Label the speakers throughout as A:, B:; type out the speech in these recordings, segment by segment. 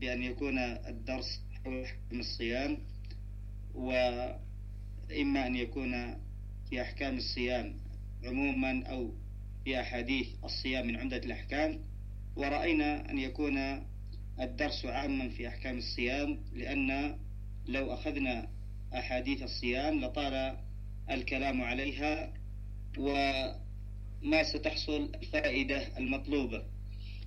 A: بأن يكون الدرس حول الصيام و إما أن يكون في أحكام الصيام عموما أو في أحاديث الصيام من عمدة الأحكام ورأينا أن يكون الدرس عاما في أحكام الصيام لأن لو أخذنا أحاديث الصيام لطال الكلام عليها وما ستحصل الفائدة المطلوبة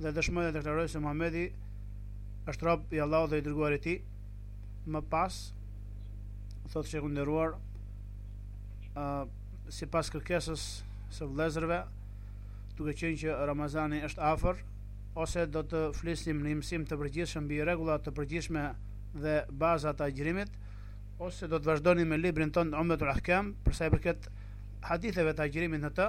B: dhe dëshmoj dhe deklaroj se Muhamedi është rob i Allahut dhe i dërguar i tij. Më pas thotë shejhu i nderuar uh, sipas kërkesës së vëllezërve, duke qenë që Ramazani është afër, ose do të flisnim një mësim të përgjithshëm mbi rregulla të përgjithshme dhe baza të agjërimit, ose do të vazhdonim me librin tonë Umdatul Ahkam, për sa i përket haditheve të agjërimit në të,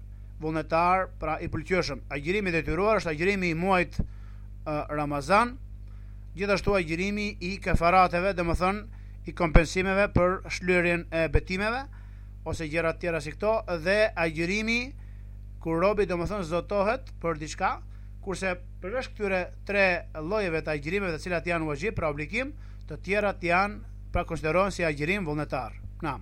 B: vullnetar, pra i pëlqyeshëm. Agjërimi i detyruar është agjërimi i muajit Ramazan, gjithashtu agjërimi i kafarateve, domethënë i kompensimeve për shlyerjen e betimeve ose gjëra të tjera si këto dhe agjërimi kur robi domethënë zotohet për diçka, kurse përveç këtyre tre llojeve të agjërimeve të cilat janë wajib pra obligim, të tjerat janë pra konsiderohen si agjërim vullnetar. Naam.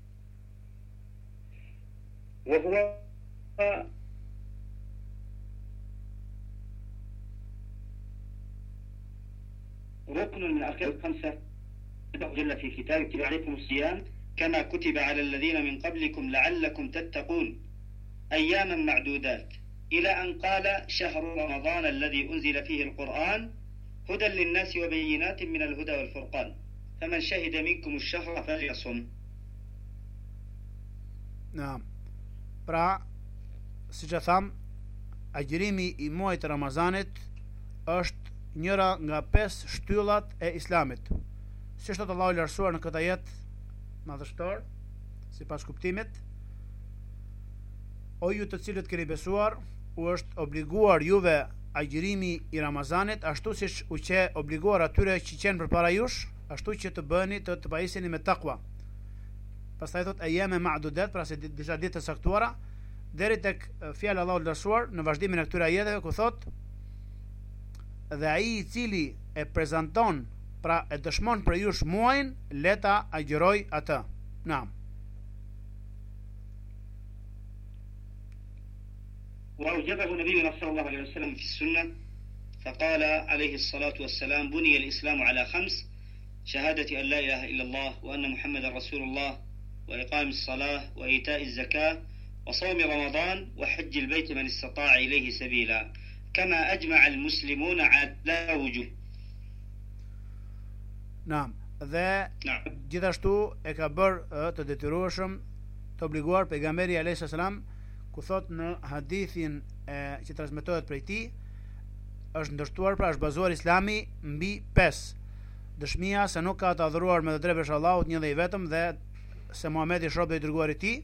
B: Wa
A: huwa rukn min arkan al-khamsah جل في كتاب كتب عليكم الصيام كما كتب على الذين من قبلكم لعلكم تتقون أياما معدودات إلى أن قال شهر رمضان الذي أنزل فيه القرآن هدى للناس وبينات من الهدى والفرقان Femen shehide minkum u shëhra
B: fel jasum. Naam, pra, siç e thamë, agjërimi i muajit të Ramazanit është njëra nga pesë shtyllat e islamit. Siç thotë Allahu i lartësuar në këtë ajet madhështor, sipas kuptimit, O ju të cilët keni besuar, u është obliguar juve agjërimi i Ramazanit, ashtu siç u qe obliguar atyre që qenë përpara jush, ashtu që të bëheni të të pajiseni me takwa. Pastaj thotë ejamen ma'dudat, pra disa ditë të caktuara, deri tek fjala e Allahut të lartësuar në vazhdimin e këtyre ajeteve ku thotë dhe ai i cili e prezanton pra e dëshmon prej jush muajin le ta agjërojë atë. Naam.
A: وأوجبه نبينا صلى الله عليه وسلم في السنة فقال عليه الصلاة والسلام بني الإسلام على خمس شهادة أن لا إله إلا الله وأن محمدا رسول الله وإقام الصلاة وإيتاء الزكاة وصوم رمضان وحج البيت من استطاع إليه سبيلا كما أجمع المسلمون على وجوه
B: Naam. Dhe gjithashtu e ka bërë të detyrueshëm të obliguar pejgamberi alayhis salam ku thotë në hadithin e, që transmetohet prej tij është ndërtuar pra është bazuar Islami mbi 5 dëshmia se nuk ka të adhuruar me të drejtë veç Allahut një dhe i vetëm dhe se Muhamedi është rob dhe i dërguar i tij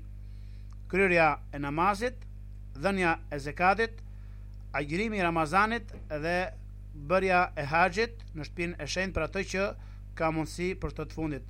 B: kryerja e namazit dhënia e zakatit agjërimi i Ramazanit dhe bërja e haxhit në shtëpinë e shenjtë për atë që ka mundësi për këtë të fundit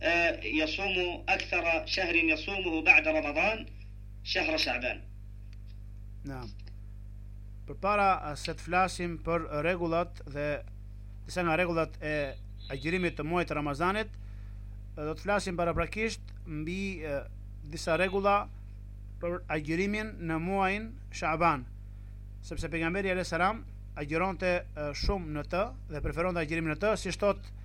A: yasumu akthara shahrin yasumuhu ba'da Ramadan, shahr
B: Sha'ban. Naam. Përpara se të flasim për rregullat dhe disa nga rregullat e agjërimit të muajit të Ramazanit, do të flasim paraprakisht mbi disa rregulla për agjërimin në muajin Shaaban, sepse pejgamberi alayhis salam agjëronte shumë në të dhe preferonte agjërimin në të,
A: siç thotë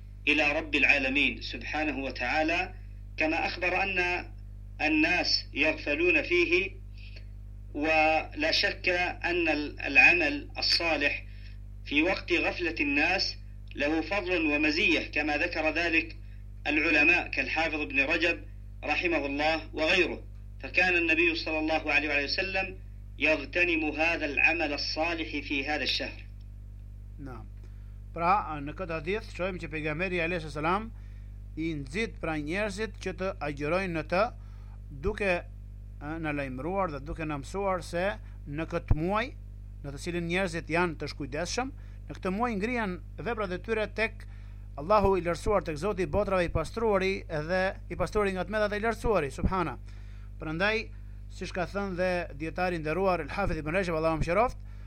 A: إلى رب العالمين سبحانه وتعالى كما أخبر أن الناس يغفلون فيه ولا شك أن العمل الصالح في وقت غفلة الناس له فضل ومزية كما ذكر ذلك العلماء كالحافظ ابن رجب رحمه الله وغيره فكان النبي صلى الله عليه وسلم يغتنم هذا العمل الصالح في هذا الشهر
B: Na. Pra, në këtë hadith shohim që pejgamberi alayhis salam i nxit pra njerëzit që të agjërojnë në të duke na lajmëruar dhe duke na mësuar se në këtë muaj në të cilin njerëzit janë të shkujdesshëm, në këtë muaj ngrihen veprat e tyre tek Allahu i lartësuar tek Zoti i botërave i pastruari dhe i pastruari nga të metat e i lartësuari, subhana. Prandaj, siç ka thënë dhe dijetari i nderuar El Hafidh ibn Rajab Allahu e mëshiroftë,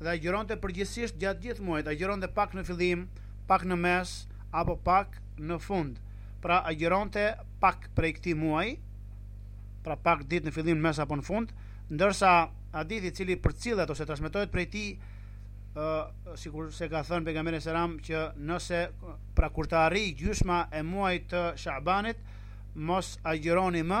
B: e agjëronte përgjithësisht gjatë gjithë muajit, agjëronte pak në fillim, pak në mes apo pak në fund. Pra agjëronte pak prej këtij muaji, pra pak ditë në fillim, në mes apo në fund, ndërsa hadithi i cili përcillet ose transmetohet prej tij ë sikur se ka thënë pejgamberi selam që nëse pra kur të arrijë gjysma e muajit të Shabanit mos agjëroni më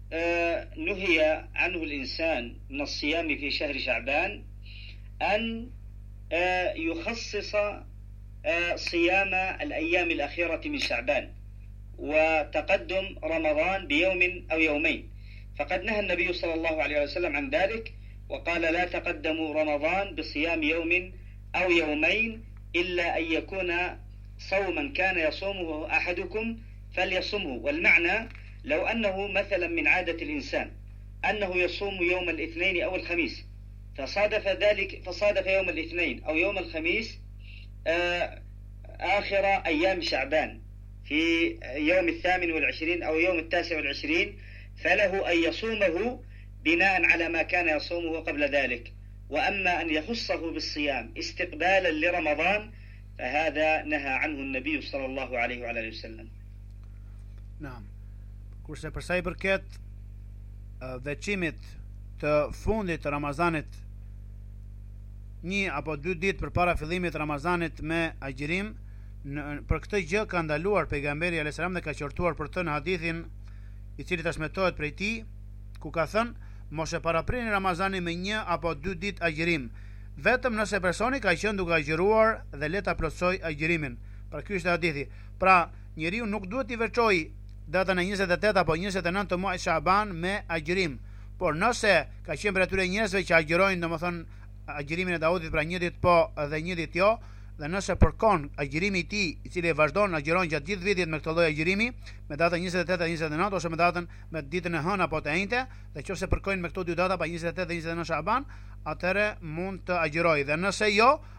A: نهي عنه الإنسان من الصيام في شهر شعبان أن يخصص صيام الأيام الأخيرة من شعبان وتقدم رمضان بيوم أو يومين فقد نهى النبي صلى الله عليه وسلم عن ذلك وقال لا تقدموا رمضان بصيام يوم أو يومين إلا أن يكون صوما كان يصومه أحدكم فليصمه والمعنى لو أنه مثلا من عادة الإنسان أنه يصوم يوم الاثنين أو الخميس فصادف ذلك فصادف يوم الاثنين أو يوم الخميس آه، آخر أيام شعبان في يوم الثامن والعشرين أو يوم التاسع والعشرين فله أن يصومه بناء على ما كان يصومه قبل ذلك وأما أن يخصه بالصيام استقبالا لرمضان فهذا نهى عنه النبي صلى الله عليه وعلى اله وسلم
B: Në, kurse përsa i përket veçimit të fundit të Ramazanit një apo dy ditë përpara fillimit të Ramazanit me agjërim, për këtë gjë ka ndaluar pejgamberi a.s. dhe ka qortuar për të në hadithin i cili transmetohet prej tij ku ka thënë mos e paraprini Ramazanin me një apo dy ditë agjërim vetëm nëse personi ka qenë duke agjëruar dhe le ta plotësojë agjërimin pra ky është hadithi Pra, njeriu nuk duhet t'i veçojë datën e 28 apo 29 të muajit Shaaban me agjërim. Por nëse ka qenë prej atyre njerëzve që agjërojnë, domethënë agjërimin e Daudit pra një ditë po dhe një ditë jo, dhe nëse përkon agjërimi i tij, i cili vazhdon agjëron gjatë gjithë vitit me këtë lloj agjërimi, me datën 28 dhe 29 ose me datën me ditën e hënë apo të enjte, dhe nëse përkojnë me këto dy data pra 28 dhe 29 Shaaban, atëherë mund të agjërojë dhe nëse jo,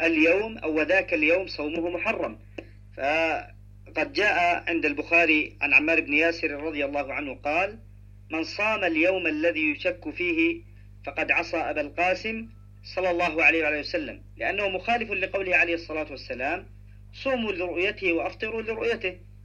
A: اليوم أو ذاك اليوم صومه محرم فقد جاء عند البخاري عن عمار بن ياسر رضي الله عنه قال من صام اليوم الذي يشك فيه فقد عصى أبا القاسم صلى الله عليه وعليه وسلم لأنه مخالف لقوله عليه الصلاة والسلام صوموا لرؤيته وأفطروا لرؤيته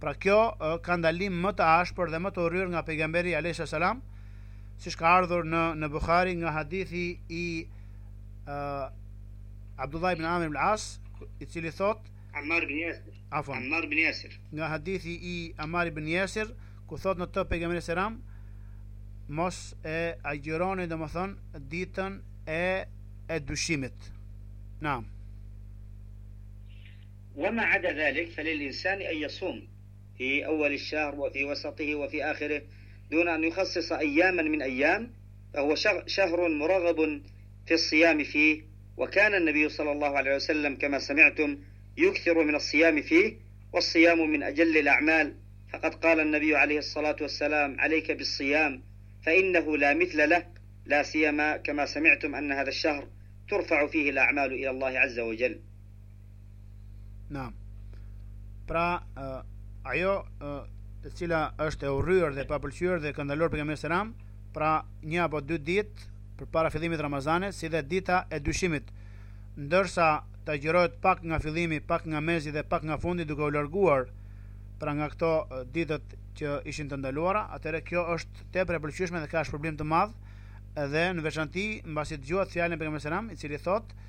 B: Pra kjo ka ndalim më të ashpër dhe më të urryer nga pejgamberi alayhis salam, siç ka ardhur në në Buhari nga hadithi i uh, Abdullah ibn Amr ibn As, i cili thotë
A: Amar ibn Yasir.
B: Afuan.
A: Amar ibn Yasir.
B: Nga hadithi i Amar ibn Yasir, ku thotë në të pejgamberi selam, mos e agjëroni domethënë ditën e e dyshimit. Naam.
A: wa ma dhalik fa lil insani an yasum في أول الشهر وفي وسطه وفي آخره دون أن يخصص أياما من أيام فهو شهر مرغب في الصيام فيه وكان النبي صلى الله عليه وسلم كما سمعتم يكثر من الصيام فيه والصيام من أجل الأعمال فقد قال النبي عليه الصلاة والسلام عليك بالصيام فإنه لا مثل له لا سيما كما سمعتم أن هذا الشهر ترفع فيه الأعمال إلى الله عز وجل
B: Na. Pra, uh, ajo uh, e cila është e urryer dhe e papëlqyer dhe ka ndaluar pejgamberi selam, pra një apo dy ditë përpara fillimit të Ramazanit, si dhe dita e dyshimit, ndërsa të agjërohet pak nga fillimi, pak nga mesi dhe pak nga fundi duke u larguar pra nga këto ditët që ishin të ndaluara, atëherë kjo është tepër e pëlqyeshme dhe ka shpërblim të madh, edhe në veçanti mbasi dëgjuat fjalën e pejgamberit selam, i cili thotë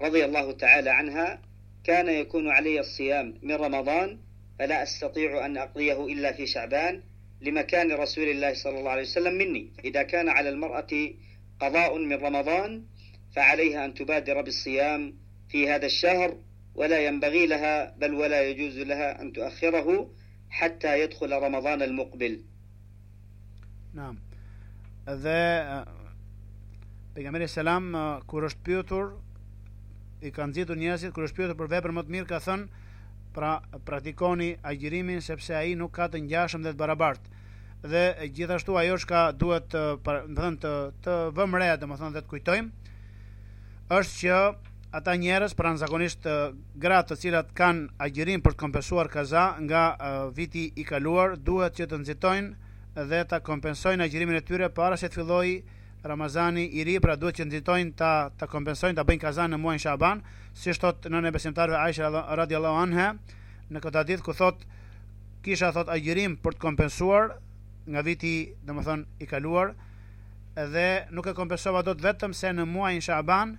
A: رضي الله تعالى عنها كان يكون علي الصيام من رمضان فلا أستطيع أن أقضيه إلا في شعبان لمكان رسول الله صلى الله عليه وسلم مني إذا كان على المرأة قضاء من رمضان فعليها أن تبادر بالصيام في هذا الشهر ولا ينبغي لها بل ولا يجوز لها أن تؤخره حتى يدخل رمضان المقبل
B: Naam. Dhe pejgamberi alejhi selam kur është pyetur i ka nxitur njerëzit kur është pyetur për veprën më të mirë ka thënë pra praktikoni agjërimin sepse ai nuk ka të ngjashëm dhe të barabartë dhe gjithashtu ajo që duhet të domethënë të të vëmë re domethënë dhe të kujtojmë është që ata njerëz, pra zakonisht gratë të cilat kanë agjërim për të kompensuar kaza nga viti i kaluar, duhet që të nxitojnë dhe ta kompensojnë agjërimin e tyre para se të fillojë Ramazani i ri, pra duhet që të nxitojnë ta ta kompensojnë, ta bëjnë kaza në muajin Shaban, siç thot nënë e besimtarëve Aisha radhiyallahu anha në këtë hadith ku thot kisha thot agjërim për të kompensuar nga viti, domethënë i kaluar, dhe nuk e kompensova dot vetëm se në muajin Shaban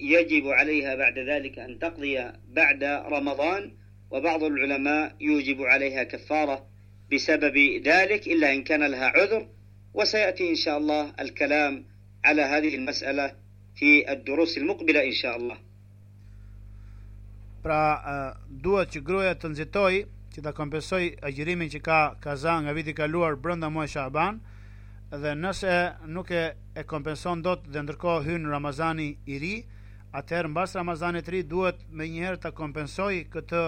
A: يجب عليها بعد ذلك أن تقضي بعد رمضان وبعض العلماء يوجب عليها كفارة بسبب ذلك إلا إن كان لها عذر وسياتي ان شاء الله الكلام على هذه المساله في الدروس المقبله ان شاء الله
B: Pra, duhet që gruaja të nxitoj që ta kompensoj agjërimin që ka kaza nga viti i kaluar brenda muajit Shaban dhe nëse nuk e e kompenson dot dhe ndërkohë hyn Ramazani i ri, atëherë mbas Ramazanit të ri duhet menjëherë ta kompensoj këtë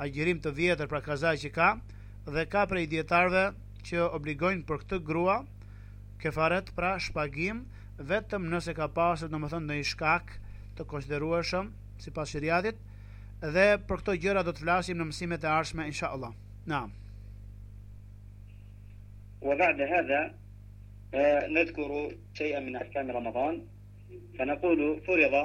B: agjërim të vjetër pra kaza që ka dhe ka prej dijetarëve që obligojnë për këtë grua kefaret pra shpagim vetëm nëse ka pasur domethënë ndonjë shkak të konsiderueshëm sipas shariatit dhe për këto gjëra do të flasim në mësimet e ardhshme inshallah. Naam.
A: Wa ba'da hadha nadhkuru shay'an min ahkam Ramadan fa naqulu furida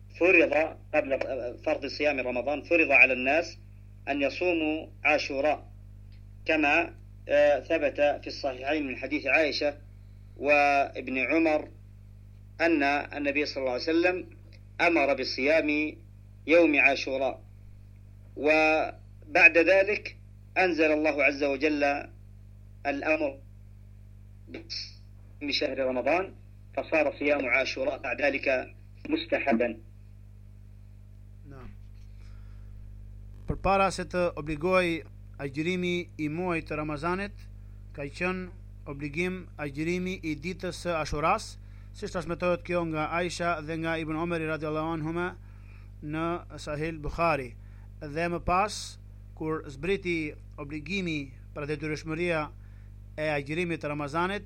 A: فرض قبل فرض صيام رمضان فرض على الناس أن يصوموا عاشوراء كما ثبت في الصحيحين من حديث عائشة وابن عمر أن النبي صلى الله عليه وسلم أمر بصيام يوم عاشوراء وبعد ذلك أنزل الله عز وجل الأمر بشهر رمضان فصار صيام عاشوراء بعد ذلك
B: mustahaban. Naam. Përpara se të obligohej agjërimi i muajit të Ramazanit, ka qenë obligim agjërimi i ditës së Ashuras, siç transmetohet kjo nga Aisha dhe nga Ibn Omeri radhiyallahu anhuma në Sahih Bukhari. Dhe më pas, kur zbriti obligimi pra detyrueshmëria e agjërimit të Ramazanit,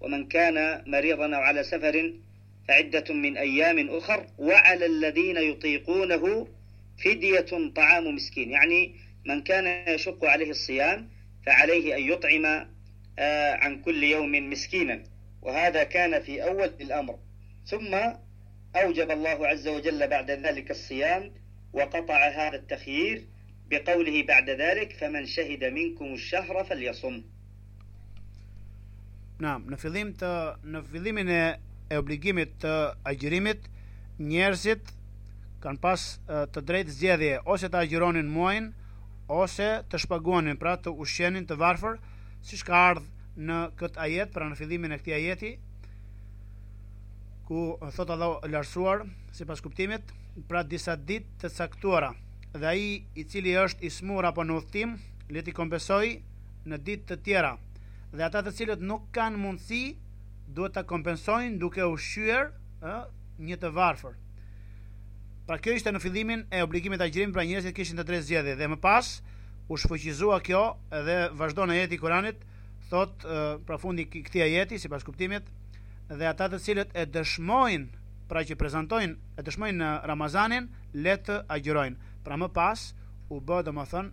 A: ومن كان مريضا أو على سفر فعدة من أيام أخر وعلى الذين يطيقونه فدية طعام مسكين يعني من كان يشق عليه الصيام فعليه أن يطعم آه، عن كل يوم مسكينا وهذا كان في أول الأمر ثم أوجب الله عز وجل بعد ذلك الصيام وقطع هذا التخيير بقوله بعد ذلك فمن شهد منكم الشهر فليصم
B: Naam, në fillim të në fillimin e, e obligimit të agjërimit, njerëzit kanë pas të drejtë zgjedhje ose të agjëronin muajin ose të shpaguanin, pra të ushqenin të varfër, siç ka ardhur në këtë ajet, pra në fillimin e këtij ajeti, ku thot Allahu i lartësuar, sipas kuptimit, pra disa dit të caktuara, dhe ai i cili është i smur apo në udhtim, le t'i kompensojë në ditë të tjera dhe ata të cilët nuk kanë mundësi duhet ta kompensojnë duke ushqyer ë një të varfër. Pra kjo ishte në fillimin e obligimit të agjërimit pra njerëzit kishin të drejtë zgjedhje dhe më pas u shfuqizua kjo dhe vazhdon ajeti i Kuranit thot pra fundi i këtij ajeti sipas kuptimit dhe ata të cilët e dëshmojnë pra që prezantojnë e dëshmojnë Ramazanin le të agjërojnë. Pra më pas u bë domethën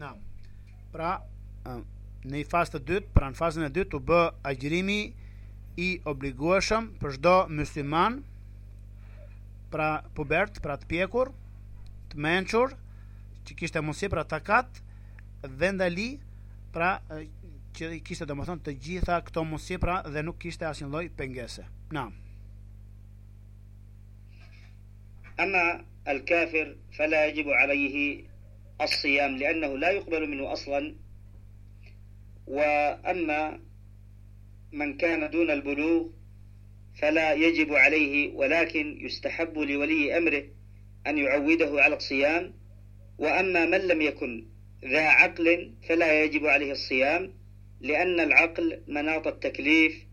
B: Naam. Pra, në fazë të dytë, pra në fazën e dytë u bë agjërimi i obligueshëm për çdo musliman pra pubert, pra të pjekur, të mençur, që kishte mundësi pra takat dhe ndali pra që i kishte domethënë të gjitha këto mundësi pra dhe nuk kishte asnjë lloj pengese. Naam.
A: أما الكافر فلا يجب عليه الصيام لأنه لا يقبل منه أصلا وأما من كان دون البلوغ فلا يجب عليه ولكن يستحب لولي أمره أن يعوده على الصيام وأما من لم يكن ذا عقل فلا يجب عليه الصيام لأن العقل مناط التكليف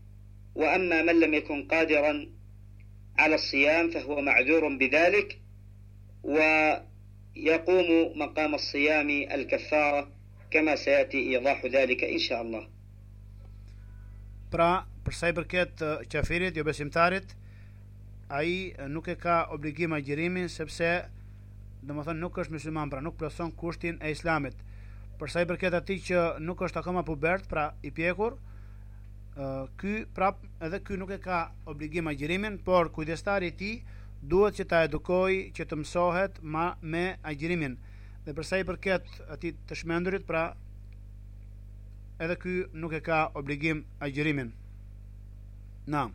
A: وأما من لم يكن قادرا ala sijam fa huwa ma'dhurun bi dhalik wa yaqumu maqam al sijam al kafara kama sayati idahu dhalik insha Allah.
B: Pra, për sa i përket qafirit, jo besimtarit, ai nuk e ka obligim agjërimin sepse domethënë nuk është musliman, pra nuk plotëson kushtin e islamit. Për sa i përket atij që nuk është akoma pubert, pra i pjekur, ky prap edhe ky nuk e ka obligim agjërimin, por kujdestari i tij duhet që ta edukoj që të mësohet ma me agjërimin. Dhe përsa i përket atij të shmendurit, pra edhe ky nuk e ka obligim agjërimin. Naam.